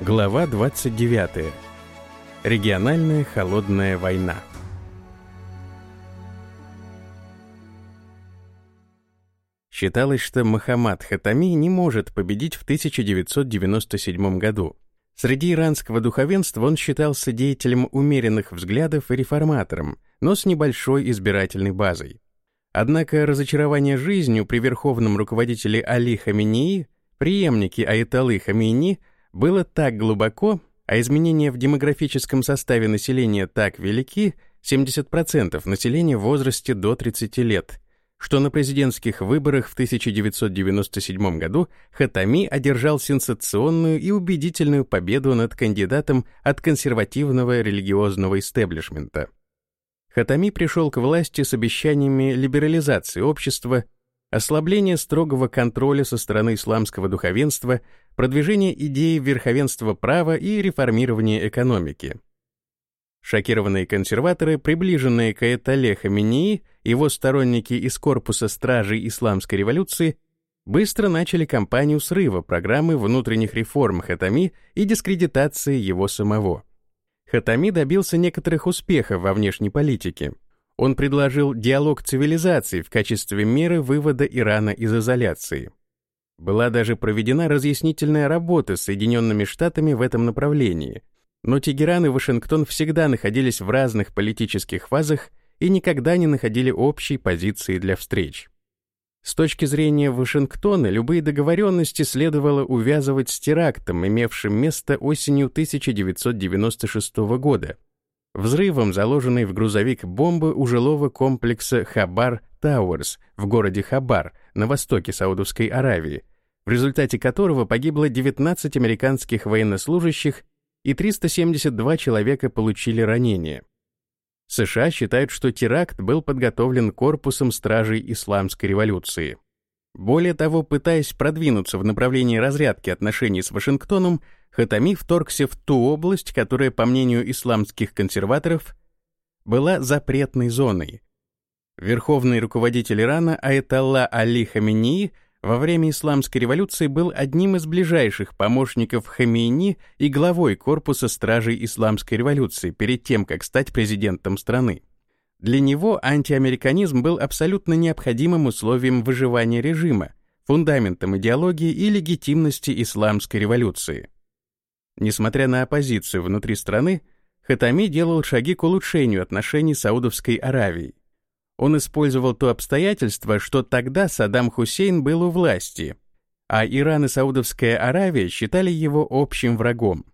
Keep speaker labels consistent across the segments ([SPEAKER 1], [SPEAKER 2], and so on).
[SPEAKER 1] Глава 29. Региональная холодная война. Считалось, что Махамад Хатами не может победить в 1997 году. Среди иранского духовенства он считался деятелем умеренных взглядов и реформатором, но с небольшой избирательной базой. Однако разочарование жизнью при верховном руководителе Али Хаминии, преемнике Аятоллы Хамини, было так глубоко, а изменения в демографическом составе населения так велики, 70% населения в возрасте до 30 лет, что на президентских выборах в 1997 году Хатами одержал сенсационную и убедительную победу над кандидатом от консервативного религиозного истеблишмента. Хатами пришел к власти с обещаниями либерализации общества, ослабления строгого контроля со стороны исламского духовенства, продвижения идеи верховенства права и реформирования экономики. Шокированные консерваторы, приближенные к Аятолле Хамении, его сторонники из корпуса стражей исламской революции, быстро начали кампанию срыва программы внутренних реформ Хатами и дискредитации его самого. Хатами добился некоторых успехов во внешней политике. Он предложил диалог цивилизаций в качестве меры вывода Ирана из изоляции. Была даже проведена разъяснительная работа с Соединенными Штатами в этом направлении, но Тегеран и Вашингтон всегда находились в разных политических фазах и никогда не находили общей позиции для встреч. С точки зрения Вашингтона, любые договоренности следовало увязывать с терактом, имевшим место осенью 1996 года, взрывом заложенной в грузовик бомбы у жилого комплекса Хабар Тауэрс в городе Хабар на востоке Саудовской Аравии, в результате которого погибло 19 американских военнослужащих и 372 человека получили ранения. США считают, что теракт был подготовлен корпусом стражей исламской революции. Более того, пытаясь продвинуться в направлении разрядки отношений с Вашингтоном, Хатами вторгся в ту область, которая, по мнению исламских консерваторов, была запретной зоной. Верховный руководитель Ирана Аятолла Али Хаминии во время исламской революции был одним из ближайших помощников Хамини и главой корпуса стражей исламской революции перед тем, как стать президентом страны. Для него антиамериканизм был абсолютно необходимым условием выживания режима, фундаментом идеологии и легитимности исламской революции. Несмотря на оппозицию внутри страны, Хатами делал шаги к улучшению отношений с Саудовской Аравией. Он использовал то обстоятельство, что тогда Саддам Хусейн был у власти, а Иран и Саудовская Аравия считали его общим врагом.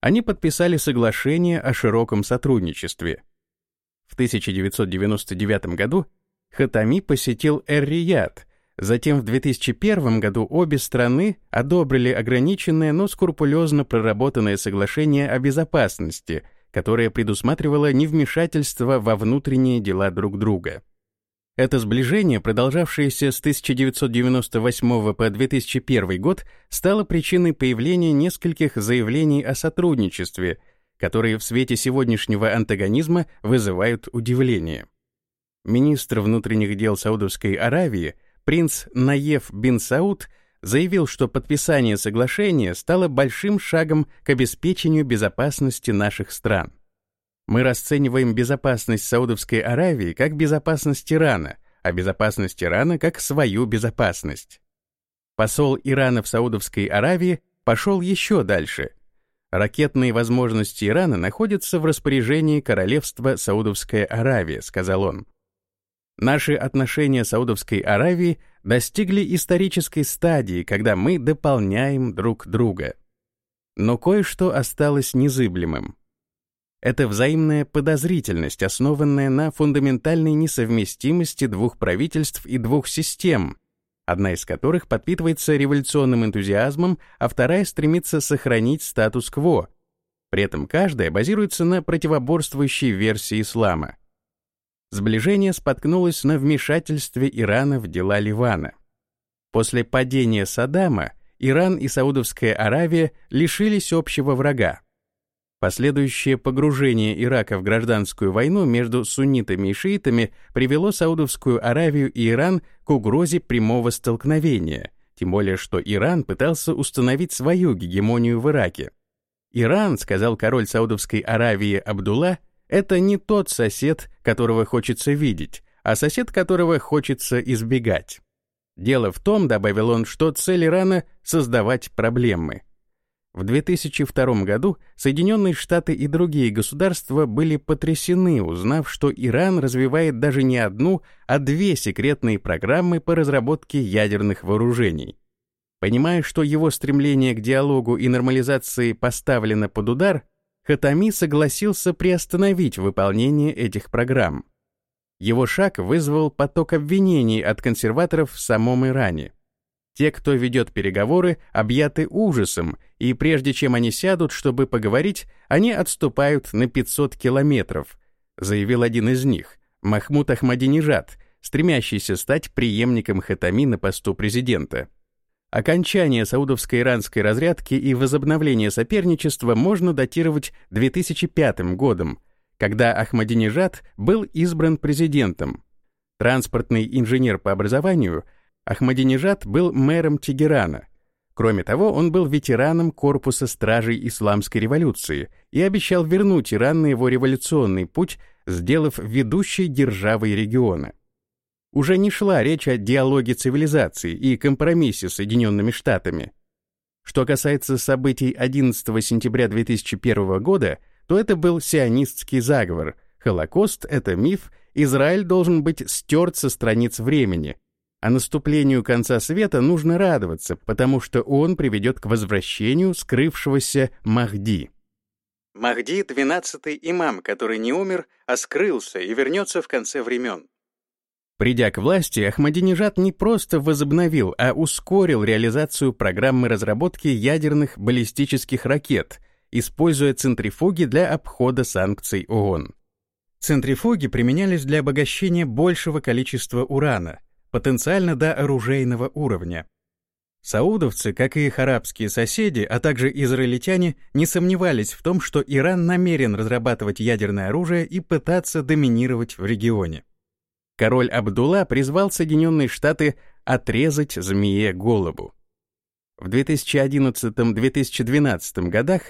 [SPEAKER 1] Они подписали соглашение о широком сотрудничестве. В 1999 году Хатами посетил Эр-Рияд, Затем в 2001 году обе страны одобрили ограниченное, но скрупулезно проработанное соглашение о безопасности, которое предусматривало невмешательство во внутренние дела друг друга. Это сближение, продолжавшееся с 1998 по 2001 год, стало причиной появления нескольких заявлений о сотрудничестве, которые в свете сегодняшнего антагонизма вызывают удивление. Министр внутренних дел Саудовской Аравии – принц Наев бин Сауд заявил, что подписание соглашения стало большим шагом к обеспечению безопасности наших стран. Мы расцениваем безопасность Саудовской Аравии как безопасность Ирана, а безопасность Ирана как свою безопасность. Посол Ирана в Саудовской Аравии пошел еще дальше. Ракетные возможности Ирана находятся в распоряжении королевства Саудовская Аравия, сказал он. Наши отношения с Саудовской Аравией достигли исторической стадии, когда мы дополняем друг друга. Но кое-что осталось незыблемым. Это взаимная подозрительность, основанная на фундаментальной несовместимости двух правительств и двух систем, одна из которых подпитывается революционным энтузиазмом, а вторая стремится сохранить статус-кво. При этом каждая базируется на противоборствующей версии ислама. Сближение споткнулось на вмешательстве Ирана в дела Ливана. После падения Саддама Иран и Саудовская Аравия лишились общего врага. Последующее погружение Ирака в гражданскую войну между суннитами и шиитами привело Саудовскую Аравию и Иран к угрозе прямого столкновения, тем более что Иран пытался установить свою гегемонию в Ираке. Иран, сказал король Саудовской Аравии Абдулла, это не тот сосед, которого хочется видеть, а сосед которого хочется избегать. Дело в том, добавил он, что цель Ирана — создавать проблемы. В 2002 году Соединенные Штаты и другие государства были потрясены, узнав, что Иран развивает даже не одну, а две секретные программы по разработке ядерных вооружений. Понимая, что его стремление к диалогу и нормализации поставлено под удар, Хатами согласился приостановить выполнение этих программ. Его шаг вызвал поток обвинений от консерваторов в самом Иране. Те, кто ведет переговоры, объяты ужасом, и прежде чем они сядут, чтобы поговорить, они отступают на 500 километров, заявил один из них, Махмуд Ахмадинежад, стремящийся стать преемником Хатами на посту президента. Окончание саудовско-иранской разрядки и возобновление соперничества можно датировать 2005 годом, когда Ахмадинежад был избран президентом. Транспортный инженер по образованию, Ахмадинежад был мэром Тегерана. Кроме того, он был ветераном корпуса стражей исламской революции и обещал вернуть Иран на его революционный путь, сделав ведущей державой региона уже не шла речь о диалоге цивилизаций и компромиссе с Соединенными Штатами. Что касается событий 11 сентября 2001 года, то это был сионистский заговор. Холокост — это миф, Израиль должен быть стерт со страниц времени. А наступлению конца света нужно радоваться, потому что он приведет к возвращению скрывшегося Махди. Махди — двенадцатый имам, который не умер, а скрылся и вернется в конце времен. Придя к власти, Ахмадинежад не просто возобновил, а ускорил реализацию программы разработки ядерных баллистических ракет, используя центрифуги для обхода санкций ООН. Центрифуги применялись для обогащения большего количества урана, потенциально до оружейного уровня. Саудовцы, как и их арабские соседи, а также израильтяне, не сомневались в том, что Иран намерен разрабатывать ядерное оружие и пытаться доминировать в регионе король Абдулла призвал Соединенные Штаты отрезать змее голову. В 2011-2012 годах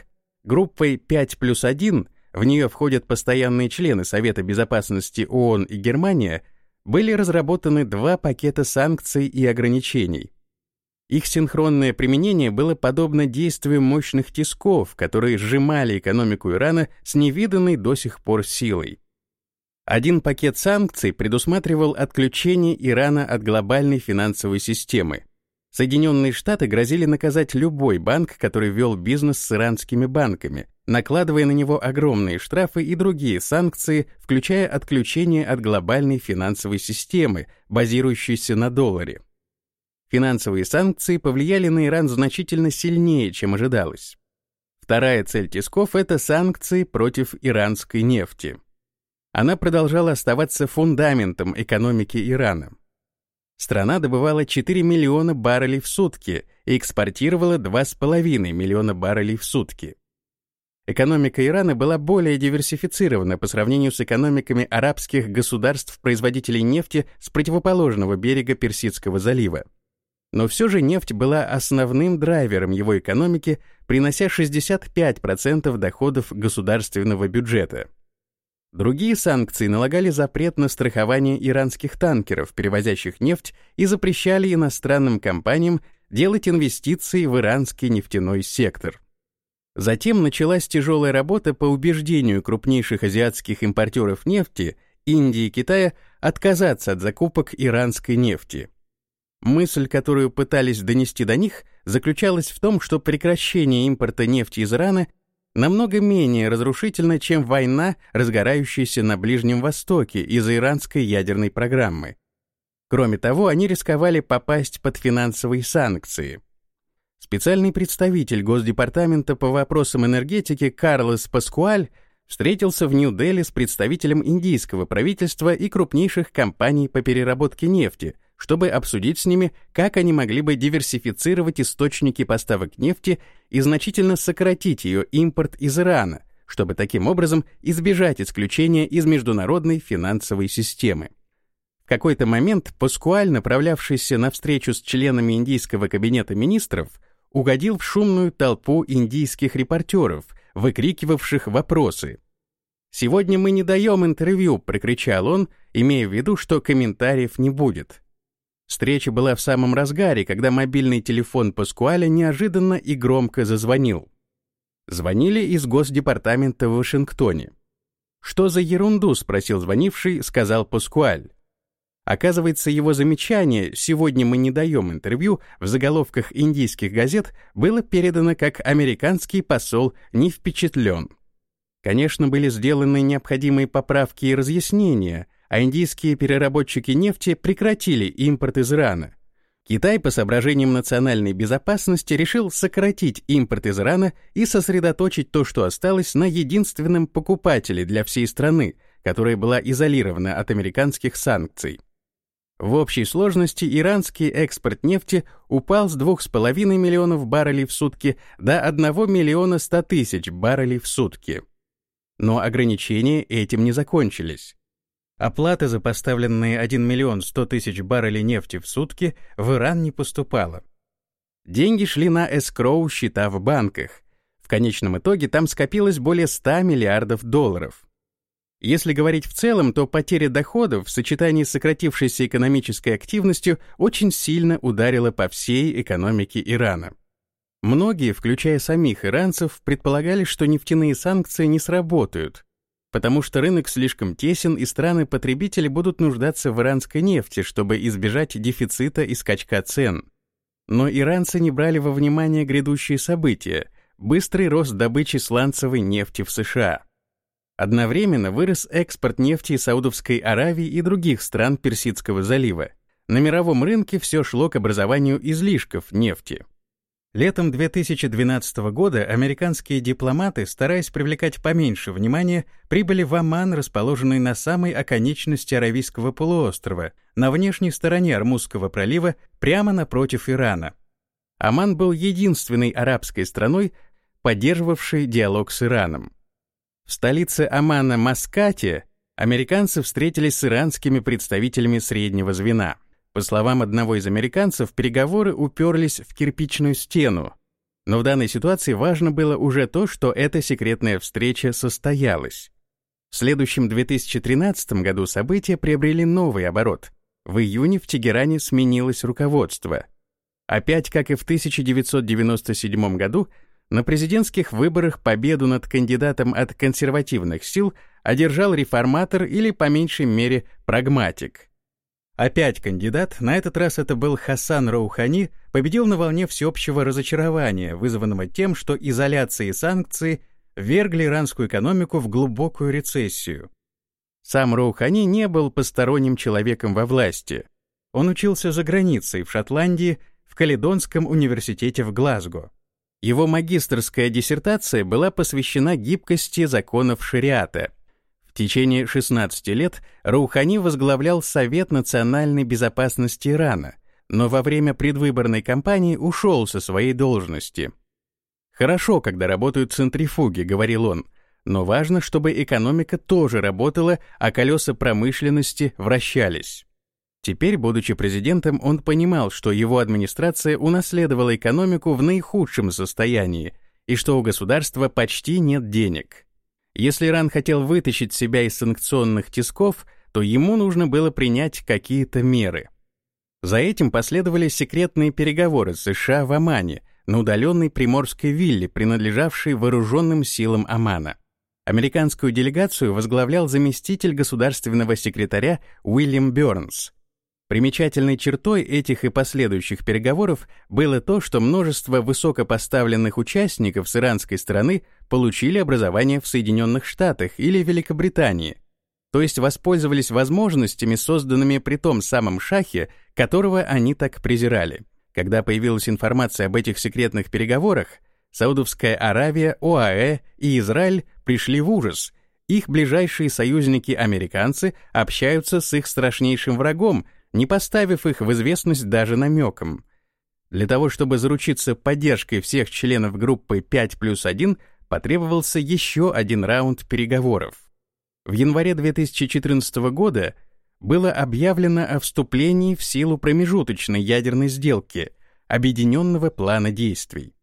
[SPEAKER 1] группой 5 плюс 1, в нее входят постоянные члены Совета Безопасности ООН и Германия, были разработаны два пакета санкций и ограничений. Их синхронное применение было подобно действию мощных тисков, которые сжимали экономику Ирана с невиданной до сих пор силой. Один пакет санкций предусматривал отключение Ирана от глобальной финансовой системы. Соединенные Штаты грозили наказать любой банк, который вел бизнес с иранскими банками, накладывая на него огромные штрафы и другие санкции, включая отключение от глобальной финансовой системы, базирующейся на долларе. Финансовые санкции повлияли на Иран значительно сильнее, чем ожидалось. Вторая цель тисков — это санкции против иранской нефти она продолжала оставаться фундаментом экономики Ирана. Страна добывала 4 миллиона баррелей в сутки и экспортировала 2,5 миллиона баррелей в сутки. Экономика Ирана была более диверсифицирована по сравнению с экономиками арабских государств-производителей нефти с противоположного берега Персидского залива. Но все же нефть была основным драйвером его экономики, принося 65% доходов государственного бюджета. Другие санкции налагали запрет на страхование иранских танкеров, перевозящих нефть, и запрещали иностранным компаниям делать инвестиции в иранский нефтяной сектор. Затем началась тяжелая работа по убеждению крупнейших азиатских импортеров нефти, Индии и Китая, отказаться от закупок иранской нефти. Мысль, которую пытались донести до них, заключалась в том, что прекращение импорта нефти из Ирана намного менее разрушительна, чем война, разгорающаяся на Ближнем Востоке из-за иранской ядерной программы. Кроме того, они рисковали попасть под финансовые санкции. Специальный представитель Госдепартамента по вопросам энергетики Карлос Паскуаль встретился в Нью-Дели с представителем индийского правительства и крупнейших компаний по переработке нефти – чтобы обсудить с ними, как они могли бы диверсифицировать источники поставок нефти и значительно сократить ее импорт из Ирана, чтобы таким образом избежать исключения из международной финансовой системы. В какой-то момент Паскуаль, направлявшийся на встречу с членами индийского кабинета министров, угодил в шумную толпу индийских репортеров, выкрикивавших вопросы. «Сегодня мы не даем интервью», — прокричал он, имея в виду, что комментариев не будет. Встреча была в самом разгаре, когда мобильный телефон Паскуаля неожиданно и громко зазвонил. Звонили из Госдепартамента в Вашингтоне. «Что за ерунду?» — спросил звонивший, сказал Паскуаль. Оказывается, его замечание «сегодня мы не даем интервью» в заголовках индийских газет было передано как «американский посол не впечатлен». Конечно, были сделаны необходимые поправки и разъяснения, а индийские переработчики нефти прекратили импорт из Ирана. Китай по соображениям национальной безопасности решил сократить импорт из Ирана и сосредоточить то, что осталось, на единственном покупателе для всей страны, которая была изолирована от американских санкций. В общей сложности иранский экспорт нефти упал с 2,5 миллионов баррелей в сутки до 1 миллиона 100 тысяч баррелей в сутки. Но ограничения этим не закончились. Оплата за поставленные 1 миллион 100 тысяч баррелей нефти в сутки в Иран не поступала. Деньги шли на эскроу счета в банках. В конечном итоге там скопилось более 100 миллиардов долларов. Если говорить в целом, то потеря доходов в сочетании с сократившейся экономической активностью очень сильно ударила по всей экономике Ирана. Многие, включая самих иранцев, предполагали, что нефтяные санкции не сработают, потому что рынок слишком тесен и страны-потребители будут нуждаться в иранской нефти, чтобы избежать дефицита и скачка цен. Но иранцы не брали во внимание грядущие события — быстрый рост добычи сланцевой нефти в США — Одновременно вырос экспорт нефти Саудовской Аравии и других стран Персидского залива. На мировом рынке все шло к образованию излишков нефти. Летом 2012 года американские дипломаты, стараясь привлекать поменьше внимания, прибыли в Оман, расположенный на самой оконечности Аравийского полуострова, на внешней стороне Армузского пролива, прямо напротив Ирана. Оман был единственной арабской страной, поддерживавшей диалог с Ираном. В столице Омана Маскате американцы встретились с иранскими представителями среднего звена. По словам одного из американцев, переговоры уперлись в кирпичную стену. Но в данной ситуации важно было уже то, что эта секретная встреча состоялась. В следующем 2013 году события приобрели новый оборот. В июне в Тегеране сменилось руководство. Опять, как и в 1997 году, на президентских выборах победу над кандидатом от консервативных сил одержал реформатор или, по меньшей мере, прагматик. Опять кандидат, на этот раз это был Хасан Роухани, победил на волне всеобщего разочарования, вызванного тем, что изоляция и санкции вергли иранскую экономику в глубокую рецессию. Сам Роухани не был посторонним человеком во власти. Он учился за границей, в Шотландии, в Каледонском университете в Глазго. Его магистрская диссертация была посвящена гибкости законов шариата. Течение 16 лет Раухани возглавлял Совет национальной безопасности Ирана, но во время предвыборной кампании ушел со своей должности. «Хорошо, когда работают центрифуги», — говорил он, «но важно, чтобы экономика тоже работала, а колеса промышленности вращались». Теперь, будучи президентом, он понимал, что его администрация унаследовала экономику в наихудшем состоянии и что у государства почти нет денег. Если Иран хотел вытащить себя из санкционных тисков, то ему нужно было принять какие-то меры. За этим последовали секретные переговоры США в Омане, на удаленной приморской вилле, принадлежавшей вооруженным силам Омана. Американскую делегацию возглавлял заместитель государственного секретаря Уильям Бёрнс — Примечательной чертой этих и последующих переговоров было то, что множество высокопоставленных участников с иранской стороны получили образование в Соединенных Штатах или Великобритании, то есть воспользовались возможностями, созданными при том самом шахе, которого они так презирали. Когда появилась информация об этих секретных переговорах, Саудовская Аравия, ОАЭ и Израиль пришли в ужас. Их ближайшие союзники-американцы общаются с их страшнейшим врагом — не поставив их в известность даже намеком. Для того, чтобы заручиться поддержкой всех членов группы 5 плюс 1, потребовался еще один раунд переговоров. В январе 2014 года было объявлено о вступлении в силу промежуточной ядерной сделки, объединенного плана действий.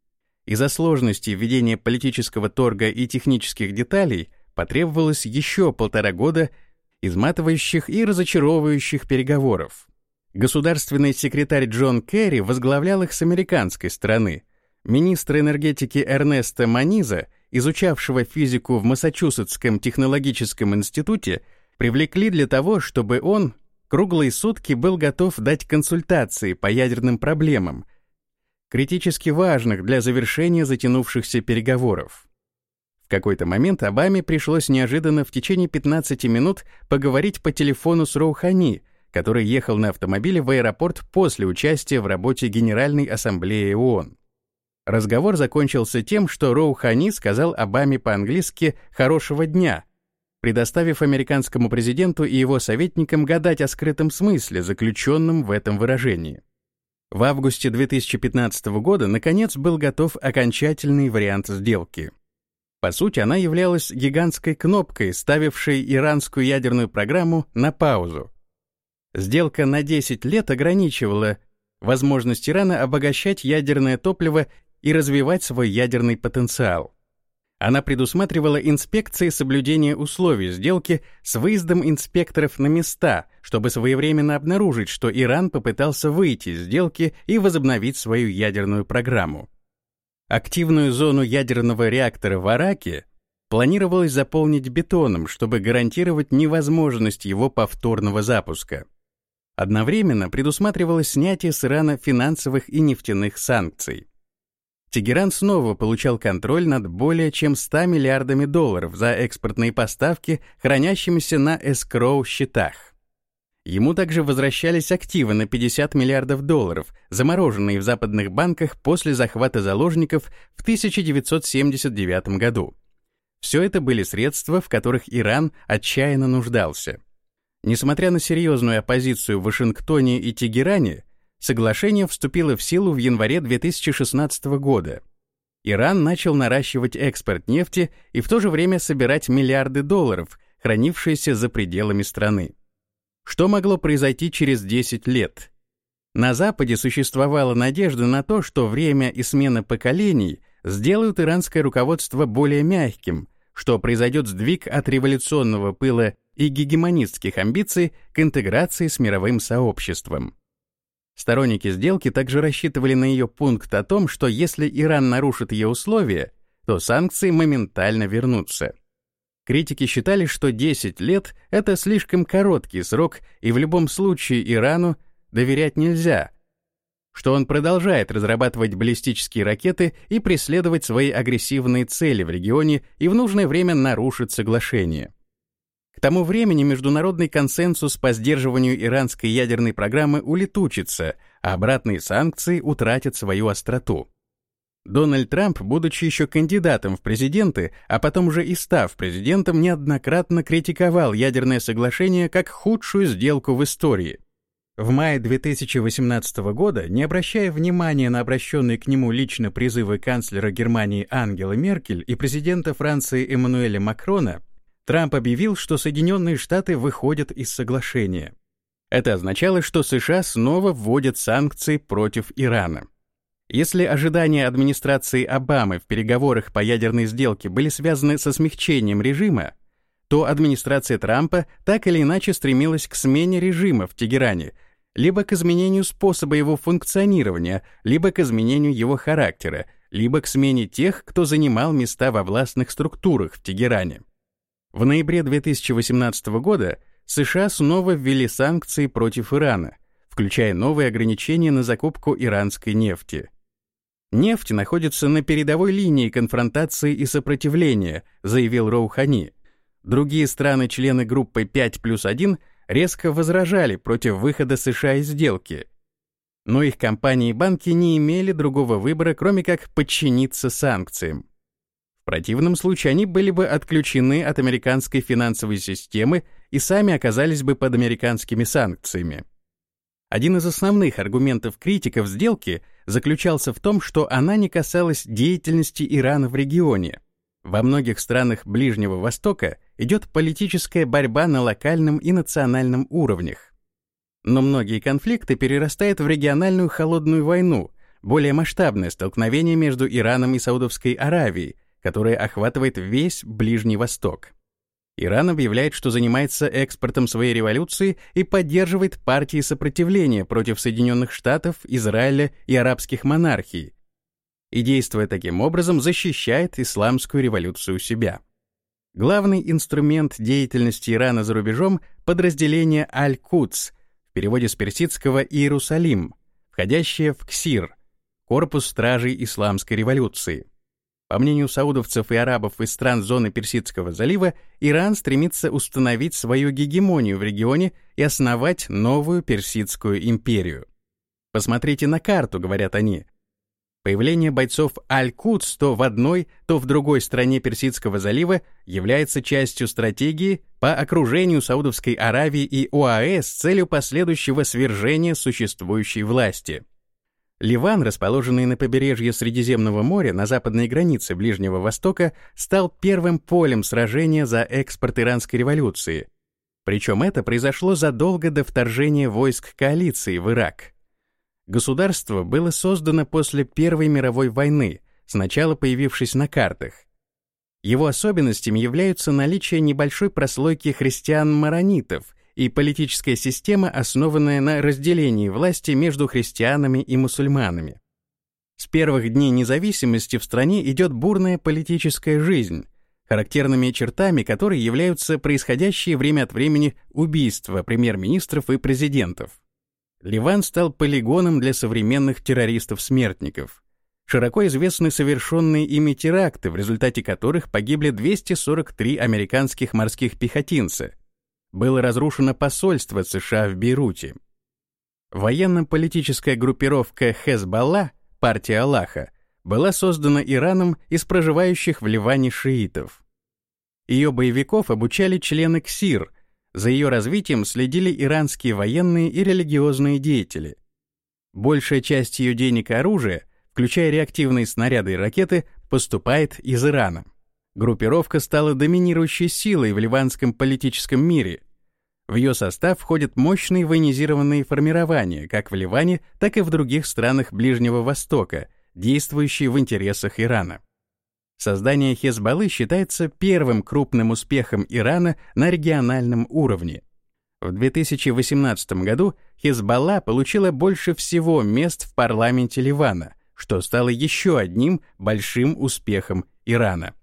[SPEAKER 1] Из-за сложности введения политического торга и технических деталей потребовалось еще полтора года изматывающих и разочаровывающих переговоров. Государственный секретарь Джон Керри возглавлял их с американской стороны. Министр энергетики Эрнеста Маниза, изучавшего физику в Массачусетском технологическом институте, привлекли для того, чтобы он круглые сутки был готов дать консультации по ядерным проблемам, критически важных для завершения затянувшихся переговоров. В какой-то момент Обаме пришлось неожиданно в течение 15 минут поговорить по телефону с Роухани, который ехал на автомобиле в аэропорт после участия в работе Генеральной Ассамблеи ООН. Разговор закончился тем, что Роухани сказал Обаме по-английски «хорошего дня», предоставив американскому президенту и его советникам гадать о скрытом смысле, заключенном в этом выражении. В августе 2015 года, наконец, был готов окончательный вариант сделки. По сути, она являлась гигантской кнопкой, ставившей иранскую ядерную программу на паузу. Сделка на 10 лет ограничивала возможность Ирана обогащать ядерное топливо и развивать свой ядерный потенциал. Она предусматривала инспекции соблюдения условий сделки с выездом инспекторов на места, чтобы своевременно обнаружить, что Иран попытался выйти из сделки и возобновить свою ядерную программу. Активную зону ядерного реактора в Араке планировалось заполнить бетоном, чтобы гарантировать невозможность его повторного запуска. Одновременно предусматривалось снятие с Ирана финансовых и нефтяных санкций. Тегеран снова получал контроль над более чем 100 миллиардами долларов за экспортные поставки, хранящимися на эскроу-счетах. Ему также возвращались активы на 50 миллиардов долларов, замороженные в западных банках после захвата заложников в 1979 году. Все это были средства, в которых Иран отчаянно нуждался. Несмотря на серьезную оппозицию в Вашингтоне и Тегеране, Соглашение вступило в силу в январе 2016 года. Иран начал наращивать экспорт нефти и в то же время собирать миллиарды долларов, хранившиеся за пределами страны. Что могло произойти через 10 лет? На Западе существовала надежда на то, что время и смена поколений сделают иранское руководство более мягким, что произойдет сдвиг от революционного пыла и гегемонистских амбиций к интеграции с мировым сообществом. Сторонники сделки также рассчитывали на ее пункт о том, что если Иран нарушит ее условия, то санкции моментально вернутся. Критики считали, что 10 лет — это слишком короткий срок, и в любом случае Ирану доверять нельзя, что он продолжает разрабатывать баллистические ракеты и преследовать свои агрессивные цели в регионе и в нужное время нарушит соглашение. К тому времени международный консенсус по сдерживанию иранской ядерной программы улетучится, а обратные санкции утратят свою остроту. Дональд Трамп, будучи еще кандидатом в президенты, а потом уже и став президентом, неоднократно критиковал ядерное соглашение как худшую сделку в истории. В мае 2018 года, не обращая внимания на обращенные к нему лично призывы канцлера Германии Ангелы Меркель и президента Франции Эммануэля Макрона, Трамп объявил, что Соединенные Штаты выходят из соглашения. Это означало, что США снова вводят санкции против Ирана. Если ожидания администрации Обамы в переговорах по ядерной сделке были связаны со смягчением режима, то администрация Трампа так или иначе стремилась к смене режима в Тегеране, либо к изменению способа его функционирования, либо к изменению его характера, либо к смене тех, кто занимал места во властных структурах в Тегеране. В ноябре 2018 года США снова ввели санкции против Ирана, включая новые ограничения на закупку иранской нефти. Нефть находится на передовой линии конфронтации и сопротивления, заявил Роухани. Другие страны-члены группы 5 плюс 1 резко возражали против выхода США из сделки. Но их компании и банки не имели другого выбора, кроме как подчиниться санкциям. Противном случае они были бы отключены от американской финансовой системы и сами оказались бы под американскими санкциями. Один из основных аргументов критиков сделки заключался в том, что она не касалась деятельности Ирана в регионе. Во многих странах Ближнего Востока идет политическая борьба на локальном и национальном уровнях. Но многие конфликты перерастают в региональную холодную войну, более масштабное столкновение между Ираном и Саудовской Аравией, которое охватывает весь Ближний Восток. Иран объявляет, что занимается экспортом своей революции и поддерживает партии сопротивления против Соединенных Штатов, Израиля и арабских монархий, и, действуя таким образом, защищает исламскую революцию себя. Главный инструмент деятельности Ирана за рубежом — подразделение Аль-Кудс, в переводе с персидского «Иерусалим», входящее в КСИР, корпус стражей исламской революции. По мнению саудовцев и арабов из стран зоны Персидского залива, Иран стремится установить свою гегемонию в регионе и основать новую Персидскую империю. «Посмотрите на карту», — говорят они. Появление бойцов Аль-Кудс то в одной, то в другой стране Персидского залива является частью стратегии по окружению Саудовской Аравии и ОАЭ с целью последующего свержения существующей власти. Ливан, расположенный на побережье Средиземного моря на западной границе Ближнего Востока, стал первым полем сражения за экспорт иранской революции. Причем это произошло задолго до вторжения войск коалиции в Ирак. Государство было создано после Первой мировой войны, сначала появившись на картах. Его особенностями являются наличие небольшой прослойки христиан-маронитов, и политическая система, основанная на разделении власти между христианами и мусульманами. С первых дней независимости в стране идет бурная политическая жизнь, характерными чертами которой являются происходящие время от времени убийства премьер-министров и президентов. Ливан стал полигоном для современных террористов-смертников. Широко известны совершенные ими теракты, в результате которых погибли 243 американских морских пехотинца — было разрушено посольство США в Бейруте. Военно-политическая группировка Хезбалла, партия Аллаха, была создана Ираном из проживающих в Ливане шиитов. Ее боевиков обучали члены КСИР, за ее развитием следили иранские военные и религиозные деятели. Большая часть ее денег и оружия, включая реактивные снаряды и ракеты, поступает из Ирана. Группировка стала доминирующей силой в ливанском политическом мире. В ее состав входят мощные военизированные формирования, как в Ливане, так и в других странах Ближнего Востока, действующие в интересах Ирана. Создание Хезбаллы считается первым крупным успехом Ирана на региональном уровне. В 2018 году Хезбалла получила больше всего мест в парламенте Ливана, что стало еще одним большим успехом Ирана.